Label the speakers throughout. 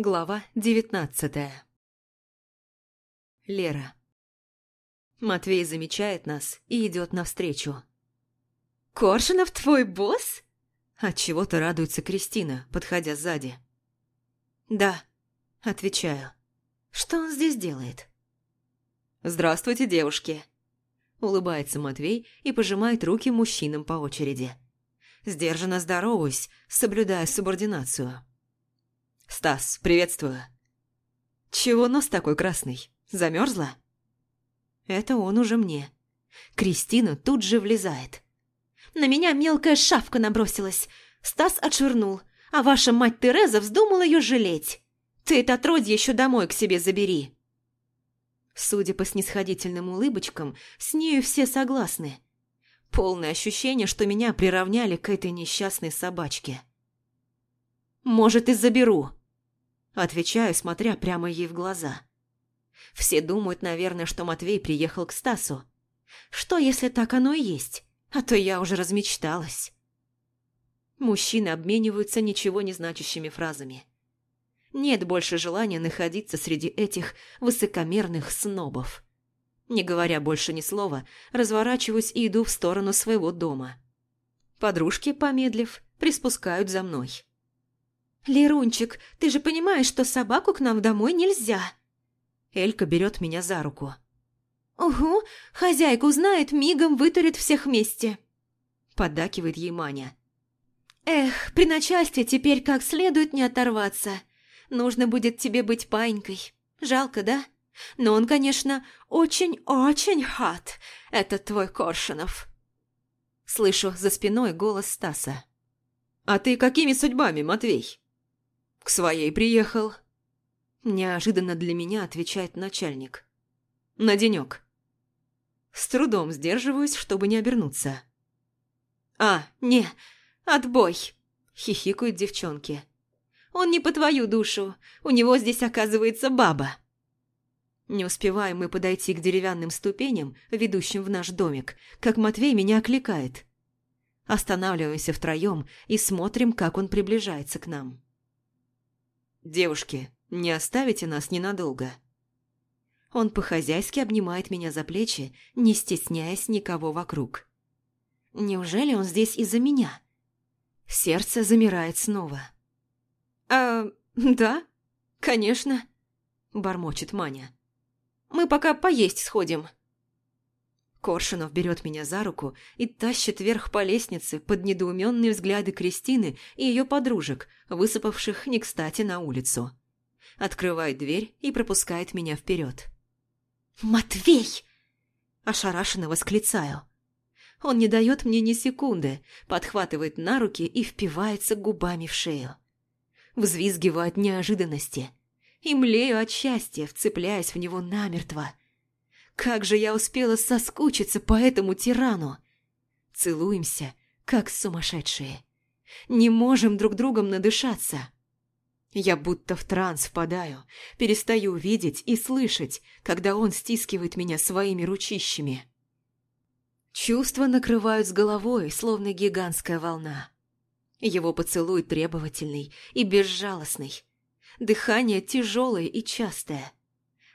Speaker 1: Глава девятнадцатая Лера Матвей замечает нас и идет навстречу. «Коршунов твой босс?» Отчего-то радуется Кристина, подходя сзади. «Да», – отвечаю. «Что он здесь делает?» «Здравствуйте, девушки!» Улыбается Матвей и пожимает руки мужчинам по очереди. Сдержанно здороваюсь, соблюдая субординацию. «Стас, приветствую!» «Чего нос такой красный? Замерзла?» Это он уже мне. Кристина тут же влезает. На меня мелкая шавка набросилась. Стас отшвырнул, а ваша мать Тереза вздумала ее жалеть. Ты это отродье еще домой к себе забери. Судя по снисходительным улыбочкам, с нею все согласны. Полное ощущение, что меня приравняли к этой несчастной собачке. «Может, и заберу», – отвечаю, смотря прямо ей в глаза. Все думают, наверное, что Матвей приехал к Стасу. Что, если так оно и есть? А то я уже размечталась. Мужчины обмениваются ничего не значащими фразами. Нет больше желания находиться среди этих высокомерных снобов. Не говоря больше ни слова, разворачиваюсь и иду в сторону своего дома. Подружки, помедлив, приспускают за мной. «Лерунчик, ты же понимаешь, что собаку к нам домой нельзя!» Элька берет меня за руку. «Угу, хозяйка узнает, мигом вытурит всех вместе», – поддакивает ей Маня. «Эх, при начальстве теперь как следует не оторваться. Нужно будет тебе быть паинькой. Жалко, да? Но он, конечно, очень-очень хат, этот твой Коршунов». Слышу за спиной голос Стаса. «А ты какими судьбами, Матвей?» «К своей приехал». Неожиданно для меня отвечает начальник. «На денек». С трудом сдерживаюсь, чтобы не обернуться. «А, не, отбой!» – хихикают девчонки. «Он не по твою душу, у него здесь оказывается баба». Не успеваем мы подойти к деревянным ступеням, ведущим в наш домик, как Матвей меня окликает. Останавливаемся втроем и смотрим, как он приближается к нам. «Девушки, не оставите нас ненадолго?» Он по-хозяйски обнимает меня за плечи, не стесняясь никого вокруг. Неужели он здесь из-за меня? Сердце замирает снова. «А, да, конечно», – бормочет Маня. «Мы пока поесть сходим». Коршунов берет меня за руку и тащит вверх по лестнице под недоуменные взгляды Кристины и ее подружек, высыпавших не кстати на улицу. Открывает дверь и пропускает меня вперед. «Матвей!» Ошарашенно восклицаю. Он не дает мне ни секунды, подхватывает на руки и впивается губами в шею. Взвизгиваю от неожиданности и млею от счастья, вцепляясь в него намертво. Как же я успела соскучиться по этому тирану! Целуемся, как сумасшедшие. Не можем друг другом надышаться. Я будто в транс впадаю, перестаю видеть и слышать, когда он стискивает меня своими ручищами. Чувства накрывают с головой, словно гигантская волна. Его поцелуй требовательный и безжалостный. Дыхание тяжелое и частое.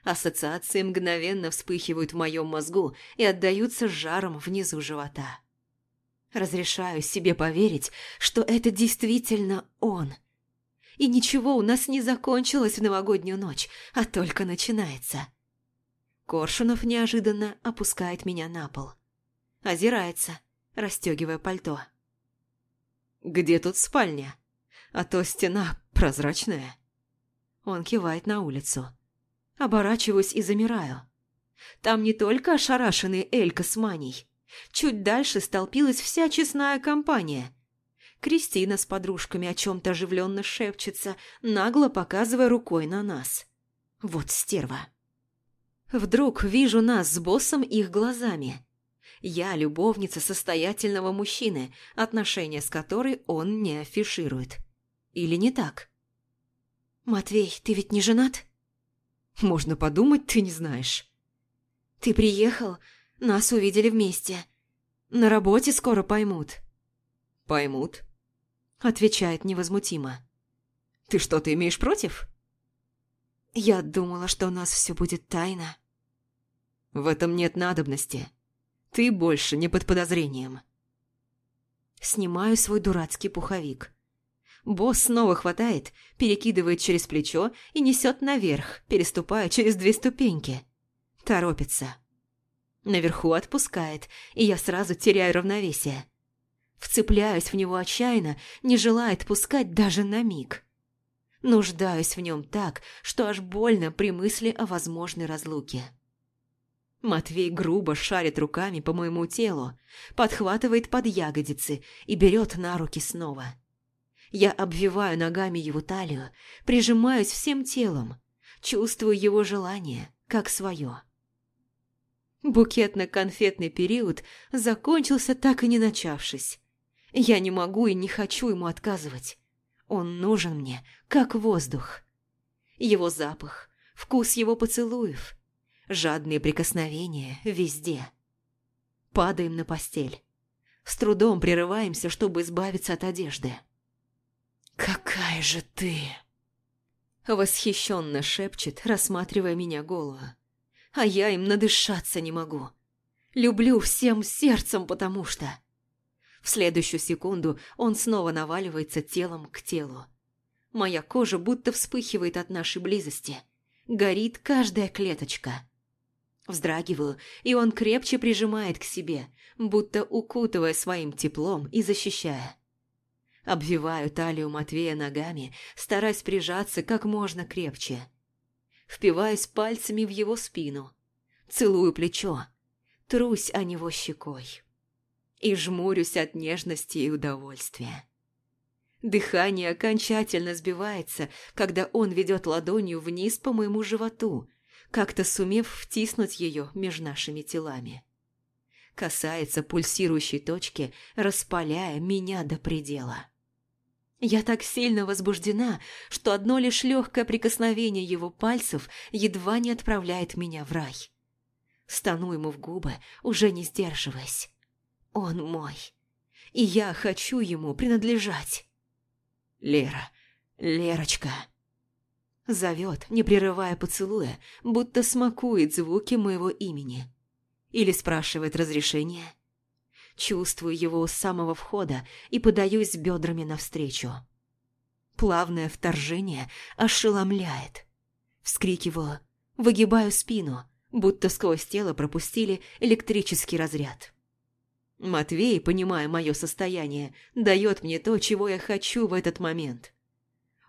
Speaker 1: Ассоциации мгновенно вспыхивают в моем мозгу и отдаются жаром внизу живота. Разрешаю себе поверить, что это действительно он – и ничего у нас не закончилось в новогоднюю ночь, а только начинается. Коршунов неожиданно опускает меня на пол. Озирается, расстегивая пальто. «Где тут спальня? А то стена прозрачная». Он кивает на улицу. Оборачиваюсь и замираю. Там не только ошарашенный Элька с Маней. Чуть дальше столпилась вся честная компания – Кристина с подружками о чем-то оживленно шепчется, нагло показывая рукой на нас. Вот стерва. Вдруг вижу нас с боссом их глазами. Я любовница состоятельного мужчины, отношения с которой он не афиширует. Или не так? «Матвей, ты ведь не женат?» «Можно подумать, ты не знаешь». «Ты приехал, нас увидели вместе. На работе скоро поймут».
Speaker 2: «Поймут»,
Speaker 1: Отвечает невозмутимо.
Speaker 2: «Ты что-то имеешь против?»
Speaker 1: Я думала, что у нас все будет тайно. В этом нет надобности. Ты больше не под подозрением. Снимаю свой дурацкий пуховик. Босс снова хватает, перекидывает через плечо и несет наверх, переступая через две ступеньки. Торопится. Наверху отпускает, и я сразу теряю равновесие. Вцепляюсь в него отчаянно, не желая отпускать даже на миг. Нуждаюсь в нем так, что аж больно при мысли о возможной разлуке. Матвей грубо шарит руками по моему телу, подхватывает под ягодицы и берет на руки снова. Я обвиваю ногами его талию, прижимаюсь всем телом, чувствую его желание, как свое. Букетно-конфетный период закончился так и не начавшись. Я не могу и не хочу ему отказывать. Он нужен мне, как воздух. Его запах, вкус его поцелуев, жадные прикосновения везде. Падаем на постель. С трудом прерываемся, чтобы избавиться от одежды. «Какая же ты!» Восхищенно шепчет, рассматривая меня голову. А я им надышаться не могу. Люблю всем сердцем, потому что... В следующую секунду он снова наваливается телом к телу. Моя кожа будто вспыхивает от нашей близости. Горит каждая клеточка. Вздрагиваю, и он крепче прижимает к себе, будто укутывая своим теплом и защищая. Обвиваю талию Матвея ногами, стараясь прижаться как можно крепче. Впиваюсь пальцами в его спину. Целую плечо. Трусь о него щекой и жмурюсь от нежности и удовольствия. Дыхание окончательно сбивается, когда он ведет ладонью вниз по моему животу, как-то сумев втиснуть ее между нашими телами. Касается пульсирующей точки, распаляя меня до предела. Я так сильно возбуждена, что одно лишь легкое прикосновение его пальцев едва не отправляет меня в рай. Стану ему в губы, уже не сдерживаясь. Он мой. И я хочу ему принадлежать. Лера, Лерочка. Зовет, не прерывая поцелуя, будто смакует звуки моего имени. Или спрашивает разрешения. Чувствую его у самого входа и подаюсь бедрами навстречу. Плавное вторжение ошеломляет. Вскрикиваю, выгибаю спину, будто сквозь тело пропустили электрический разряд. Матвей, понимая мое состояние, дает мне то, чего я хочу в этот момент.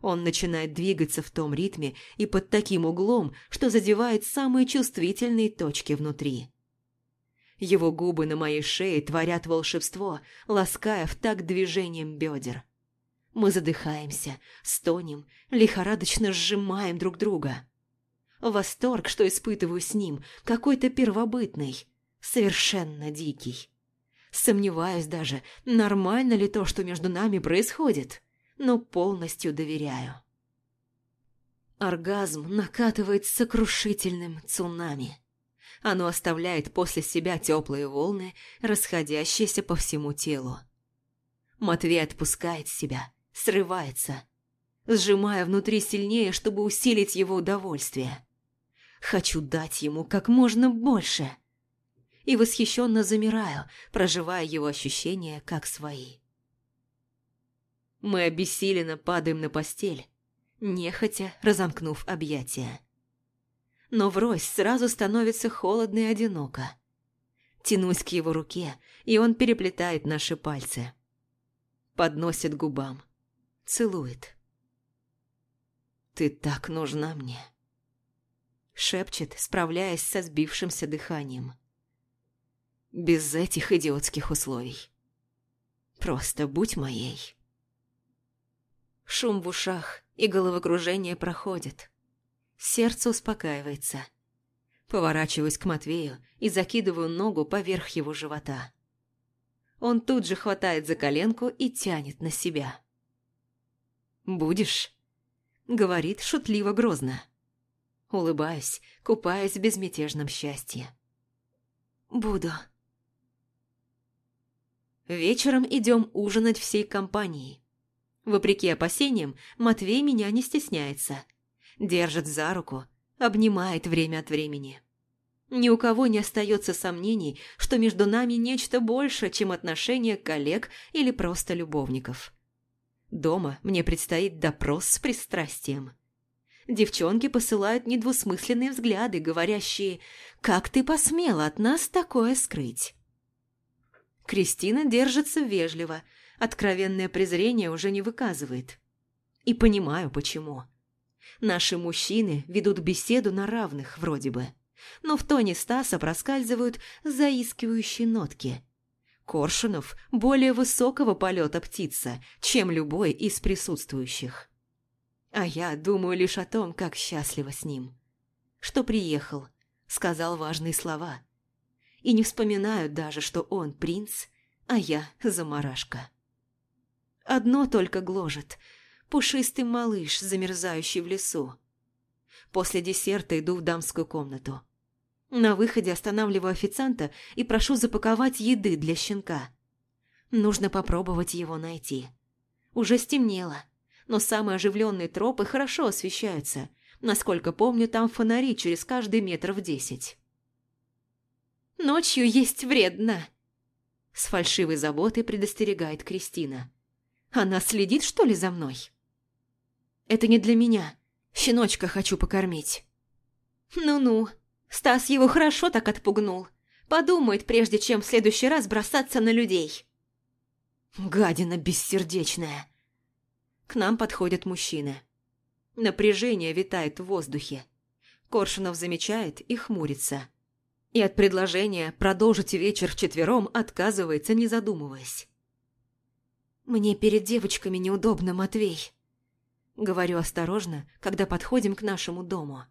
Speaker 1: Он начинает двигаться в том ритме и под таким углом, что задевает самые чувствительные точки внутри. Его губы на моей шее творят волшебство, лаская в такт движением бедер. Мы задыхаемся, стонем, лихорадочно сжимаем друг друга. Восторг, что испытываю с ним, какой-то первобытный, совершенно дикий. Сомневаюсь даже, нормально ли то, что между нами происходит, но полностью доверяю. Оргазм накатывает сокрушительным цунами. Оно оставляет после себя теплые волны, расходящиеся по всему телу. Матвей отпускает себя, срывается, сжимая внутри сильнее, чтобы усилить его удовольствие. Хочу дать ему как можно больше – и восхищенно замираю, проживая его ощущения как свои. Мы обессиленно падаем на постель, нехотя разомкнув объятия. Но врозь сразу становится холодно и одиноко. Тянусь к его руке, и он переплетает наши пальцы. Подносит губам. Целует. «Ты так нужна мне», — шепчет, справляясь со сбившимся дыханием. Без этих идиотских условий. Просто будь моей. Шум в ушах и головокружение проходит. Сердце успокаивается. Поворачиваюсь к Матвею и закидываю ногу поверх его живота. Он тут же хватает за коленку и тянет на себя. «Будешь?» — говорит шутливо-грозно. Улыбаюсь, купаясь в безмятежном счастье. «Буду». Вечером идем ужинать всей компанией. Вопреки опасениям, Матвей меня не стесняется. Держит за руку, обнимает время от времени. Ни у кого не остается сомнений, что между нами нечто больше, чем отношения коллег или просто любовников. Дома мне предстоит допрос с пристрастием. Девчонки посылают недвусмысленные взгляды, говорящие «Как ты посмела от нас такое скрыть?» Кристина держится вежливо, откровенное презрение уже не выказывает. И понимаю, почему. Наши мужчины ведут беседу на равных, вроде бы. Но в тоне Стаса проскальзывают заискивающие нотки. Коршунов более высокого полета птица, чем любой из присутствующих. А я думаю лишь о том, как счастлива с ним. Что приехал, сказал важные слова. И не вспоминаю даже, что он принц, а я заморашка. Одно только гложет – пушистый малыш, замерзающий в лесу. После десерта иду в дамскую комнату. На выходе останавливаю официанта и прошу запаковать еды для щенка. Нужно попробовать его найти. Уже стемнело, но самые оживленные тропы хорошо освещаются. Насколько помню, там фонари через каждый метр в десять. «Ночью есть вредно!» С фальшивой заботой предостерегает Кристина. «Она следит, что ли, за мной?» «Это не для меня. Щеночка хочу покормить». «Ну-ну, Стас его хорошо так отпугнул. Подумает, прежде чем в следующий раз бросаться на людей. Гадина бессердечная. К нам подходят мужчины. Напряжение витает в воздухе. Коршунов замечает и хмурится. И от предложения продолжить вечер вчетвером отказывается, не задумываясь. «Мне перед девочками неудобно, Матвей», — говорю осторожно, когда подходим к нашему дому.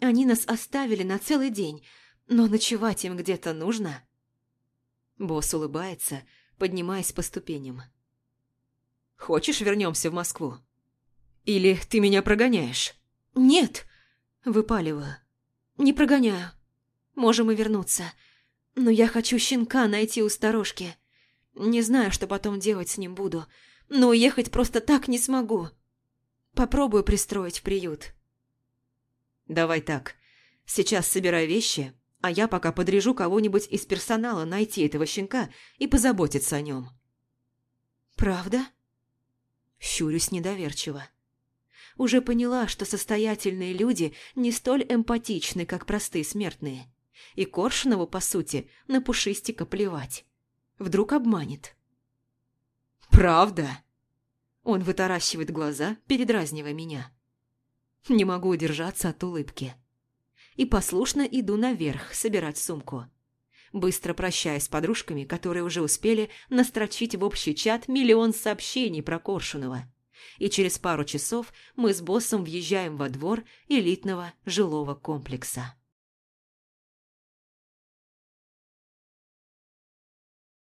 Speaker 1: Они нас оставили на целый день, но ночевать им где-то нужно. Босс улыбается, поднимаясь по ступеням. «Хочешь, вернемся в Москву? Или ты меня прогоняешь?» «Нет!» – выпаливаю. «Не прогоняю. Можем и вернуться. Но я хочу щенка найти у сторожки. Не знаю, что потом делать с ним буду, но уехать просто так не смогу. Попробую пристроить в приют». «Давай так. Сейчас собирай вещи, а я пока подрежу кого-нибудь из персонала найти этого щенка и позаботиться о нем». «Правда?» Щурюсь недоверчиво. Уже поняла, что состоятельные люди не столь эмпатичны, как простые смертные. И Коршунову, по сути, на пушистика плевать. Вдруг обманет. «Правда?» Он вытаращивает глаза, передразнивая меня. Не могу удержаться от улыбки. И послушно иду наверх собирать сумку. Быстро прощаюсь с подружками, которые уже успели настрочить в общий чат миллион сообщений про Коршунова. И через пару часов мы с боссом въезжаем во двор элитного жилого комплекса.